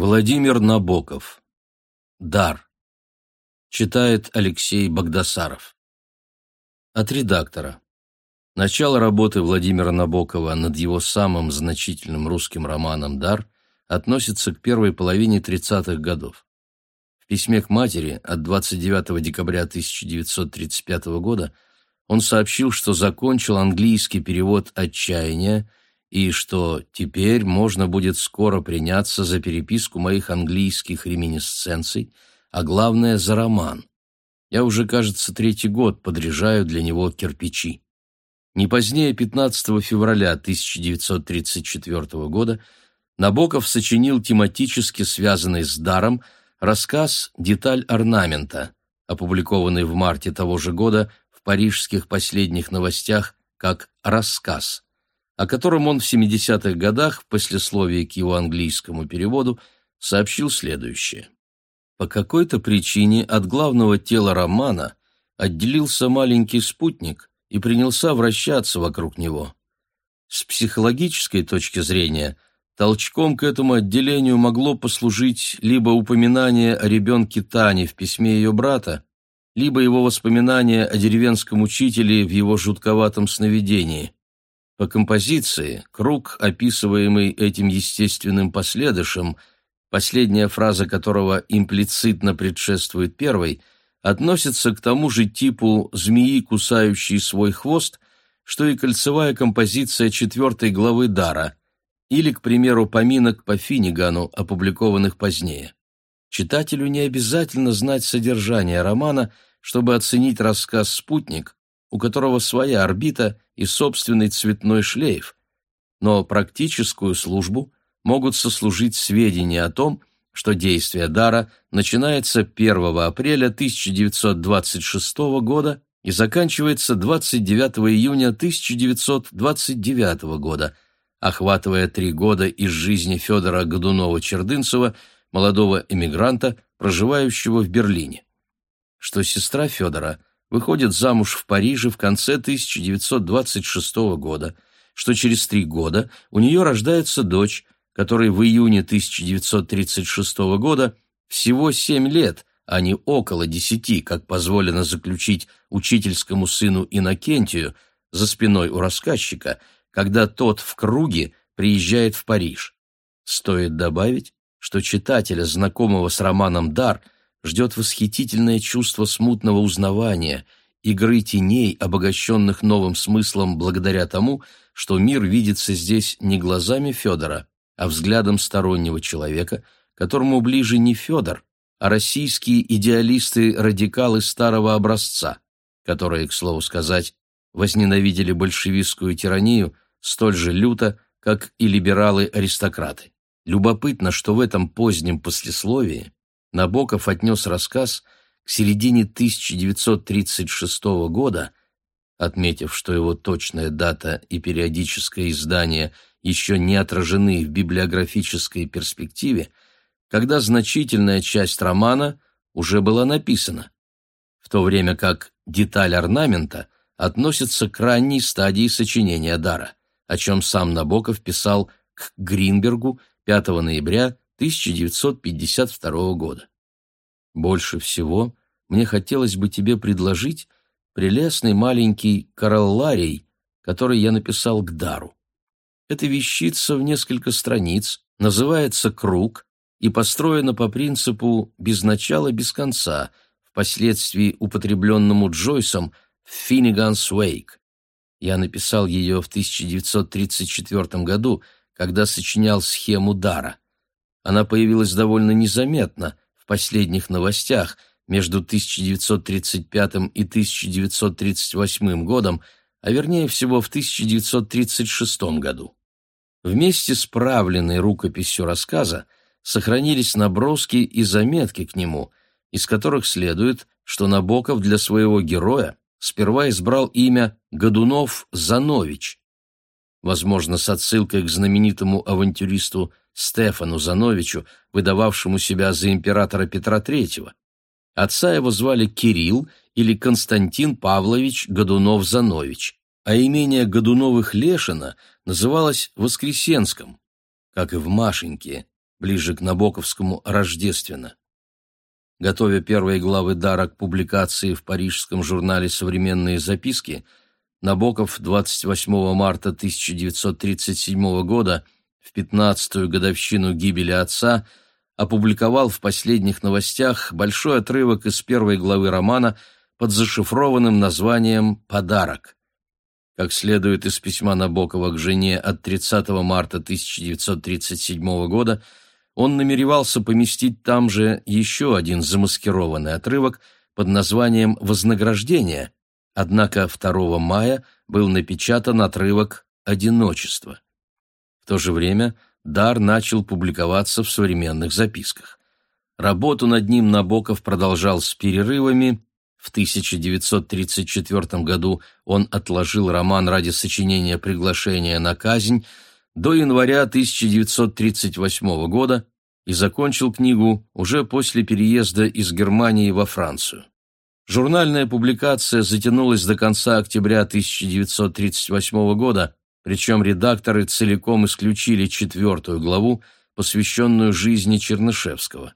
Владимир Набоков. Дар. Читает Алексей Богдасаров. От редактора. Начало работы Владимира Набокова над его самым значительным русским романом «Дар» относится к первой половине 30-х годов. В письме к матери от 29 декабря 1935 года он сообщил, что закончил английский перевод «Отчаяние» и что теперь можно будет скоро приняться за переписку моих английских реминисценций, а главное — за роман. Я уже, кажется, третий год подряжаю для него кирпичи. Не позднее 15 февраля 1934 года Набоков сочинил тематически связанный с даром рассказ «Деталь орнамента», опубликованный в марте того же года в парижских последних новостях как «Рассказ» о котором он в 70-х годах в послесловии к его английскому переводу сообщил следующее. По какой-то причине от главного тела романа отделился маленький спутник и принялся вращаться вокруг него. С психологической точки зрения толчком к этому отделению могло послужить либо упоминание о ребенке Тане в письме ее брата, либо его воспоминания о деревенском учителе в его жутковатом сновидении – по композиции круг, описываемый этим естественным последующим, последняя фраза которого имплицитно предшествует первой, относится к тому же типу змеи, кусающей свой хвост, что и кольцевая композиция четвертой главы Дара, или, к примеру, поминок по Финнигану, опубликованных позднее. Читателю не обязательно знать содержание романа, чтобы оценить рассказ «Спутник», у которого своя орбита и собственный цветной шлейф, но практическую службу могут сослужить сведения о том, что действие дара начинается 1 апреля 1926 года и заканчивается 29 июня 1929 года, охватывая три года из жизни Федора Годунова-Чердынцева, молодого эмигранта, проживающего в Берлине. Что сестра Федора – выходит замуж в Париже в конце 1926 года, что через три года у нее рождается дочь, которой в июне 1936 года всего семь лет, а не около десяти, как позволено заключить учительскому сыну Иннокентию за спиной у рассказчика, когда тот в круге приезжает в Париж. Стоит добавить, что читателя, знакомого с романом «Дар», ждет восхитительное чувство смутного узнавания, игры теней, обогащенных новым смыслом благодаря тому, что мир видится здесь не глазами Федора, а взглядом стороннего человека, которому ближе не Федор, а российские идеалисты-радикалы старого образца, которые, к слову сказать, возненавидели большевистскую тиранию столь же люто, как и либералы-аристократы. Любопытно, что в этом позднем послесловии Набоков отнес рассказ к середине 1936 года, отметив, что его точная дата и периодическое издание еще не отражены в библиографической перспективе, когда значительная часть романа уже была написана, в то время как деталь орнамента относится к ранней стадии сочинения дара, о чем сам Набоков писал к Гринбергу 5 ноября 1952 года. Больше всего мне хотелось бы тебе предложить прелестный маленький коралларий, который я написал к дару. Эта вещица в несколько страниц, называется «Круг» и построена по принципу «без начала, без конца», впоследствии употребленному Джойсом в «Финниганс Уэйк». Я написал ее в 1934 году, когда сочинял схему дара — она появилась довольно незаметно в последних новостях между 1935 и 1938 годом, а вернее всего в 1936 году. Вместе с правленной рукописью рассказа сохранились наброски и заметки к нему, из которых следует, что Набоков для своего героя сперва избрал имя Годунов-Занович, возможно, с отсылкой к знаменитому авантюристу Стефану Зановичу, выдававшему себя за императора Петра III. Отца его звали Кирилл или Константин Павлович Годунов-Занович, а имение Годуновых-Лешина называлось Воскресенском. Как и в Машеньке, ближе к Набоковскому «Рождественно». Готовя первые главы Дара к публикации в парижском журнале «Современные записки», Набоков 28 марта 1937 года, в 15-ю годовщину гибели отца, опубликовал в последних новостях большой отрывок из первой главы романа под зашифрованным названием «Подарок». Как следует из письма Набокова к жене от 30 марта 1937 года, он намеревался поместить там же еще один замаскированный отрывок под названием «Вознаграждение», однако 2 мая был напечатан отрывок «Одиночество». То же время Дар начал публиковаться в современных записках. Работу над ним Набоков продолжал с перерывами. В 1934 году он отложил роман ради сочинения приглашения на казнь, до января 1938 года и закончил книгу уже после переезда из Германии во Францию. Журнальная публикация затянулась до конца октября 1938 года, причем редакторы целиком исключили четвертую главу, посвященную жизни Чернышевского.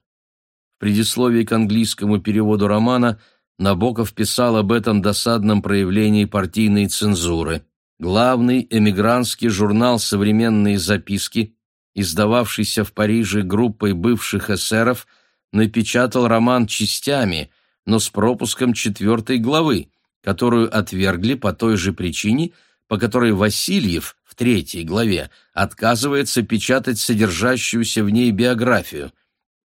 В предисловии к английскому переводу романа Набоков писал об этом досадном проявлении партийной цензуры – главный эмигрантский журнал «Современные записки», издававшийся в Париже группой бывших эсеров, напечатал роман частями, но с пропуском четвертой главы, которую отвергли по той же причине, по которой Васильев в третьей главе отказывается печатать содержащуюся в ней биографию.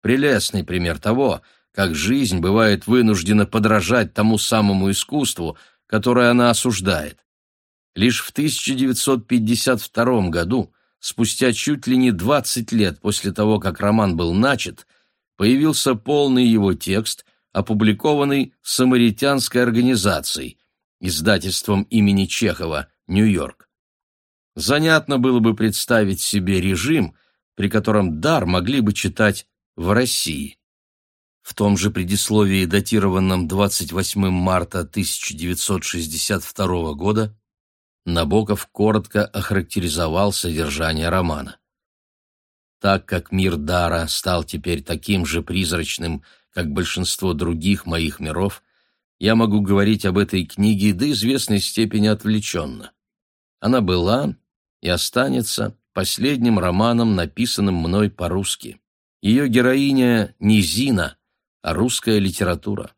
Прелестный пример того, как жизнь бывает вынуждена подражать тому самому искусству, которое она осуждает. Лишь в 1952 году, спустя чуть ли не 20 лет после того, как роман был начат, появился полный его текст, опубликованный Самаритянской организацией, издательством имени Чехова, Нью-Йорк. Занятно было бы представить себе режим, при котором дар могли бы читать в России. В том же предисловии, датированном 28 марта 1962 года, Набоков коротко охарактеризовал содержание романа. Так как мир Дара стал теперь таким же призрачным, как большинство других моих миров, я могу говорить об этой книге до известной степени отвлеченно. Она была и останется последним романом, написанным мной по-русски. Ее героиня не Зина, а русская литература.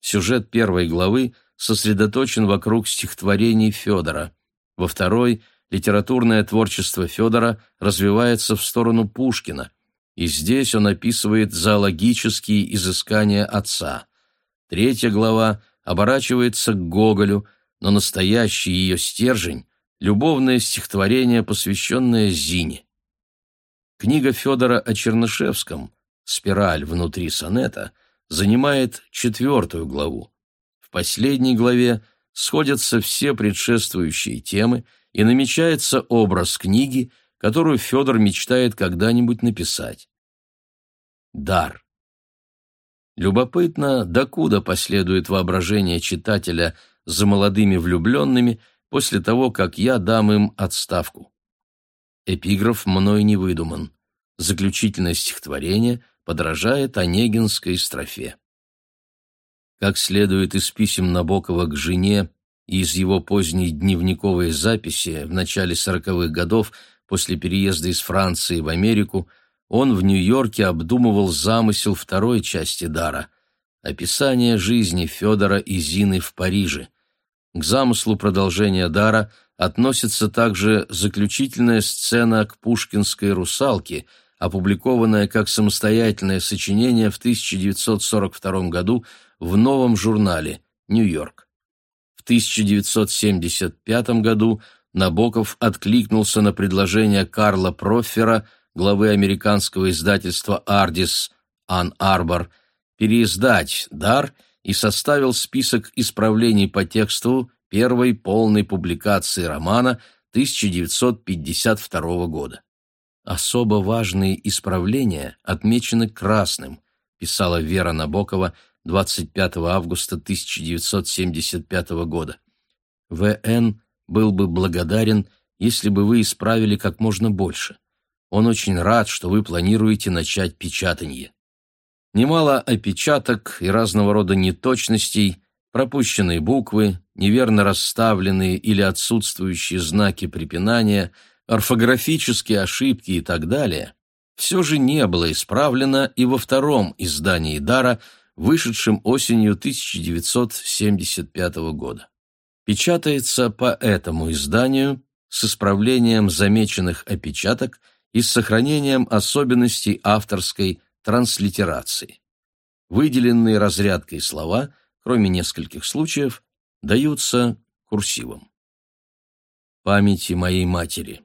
Сюжет первой главы сосредоточен вокруг стихотворений Федора. Во второй литературное творчество Федора развивается в сторону Пушкина, и здесь он описывает зоологические изыскания отца. Третья глава оборачивается к Гоголю, но настоящий ее стержень — любовное стихотворение, посвященное Зине. Книга Федора о Чернышевском «Спираль внутри сонета» занимает четвертую главу. В последней главе — сходятся все предшествующие темы и намечается образ книги, которую Федор мечтает когда-нибудь написать. Дар. Любопытно, докуда последует воображение читателя за молодыми влюбленными после того, как я дам им отставку. Эпиграф мной не выдуман. Заключительное стихотворение подражает Онегинской строфе. Как следует из писем Набокова к жене и из его поздней дневниковой записи в начале сороковых годов после переезда из Франции в Америку, он в Нью-Йорке обдумывал замысел второй части «Дара» — описание жизни Федора и Зины в Париже. К замыслу продолжения «Дара» относится также заключительная сцена к пушкинской «Русалке», опубликованная как самостоятельное сочинение в 1942 году в новом журнале «Нью-Йорк». В 1975 году Набоков откликнулся на предложение Карла Проффера, главы американского издательства «Ардис» Ан Арбор, переиздать «Дар» и составил список исправлений по тексту первой полной публикации романа 1952 года. Особо важные исправления отмечены красным, писала Вера Набокова 25 августа 1975 года. В.Н. был бы благодарен, если бы вы исправили как можно больше. Он очень рад, что вы планируете начать печатание. Немало опечаток и разного рода неточностей, пропущенные буквы, неверно расставленные или отсутствующие знаки препинания, орфографические ошибки и так далее, все же не было исправлено и во втором издании «Дара», вышедшем осенью 1975 года. Печатается по этому изданию с исправлением замеченных опечаток и с сохранением особенностей авторской транслитерации. Выделенные разрядкой слова, кроме нескольких случаев, даются курсивом. Памяти моей матери.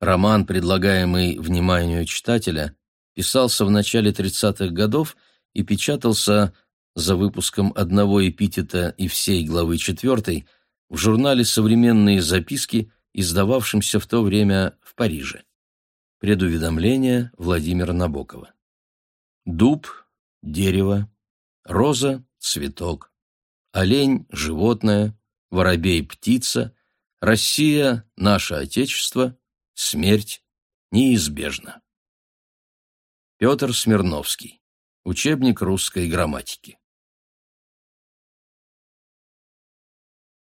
Роман, предлагаемый вниманию читателя, писался в начале 30-х годов и печатался за выпуском одного эпитета и всей главы четвертой в журнале «Современные записки», издававшемся в то время в Париже. Предуведомление Владимира Набокова. Дуб – дерево, роза – цветок, олень – животное, воробей – птица, Россия – наше Отечество, смерть неизбежна. Петр Смирновский. Учебник русской грамматики.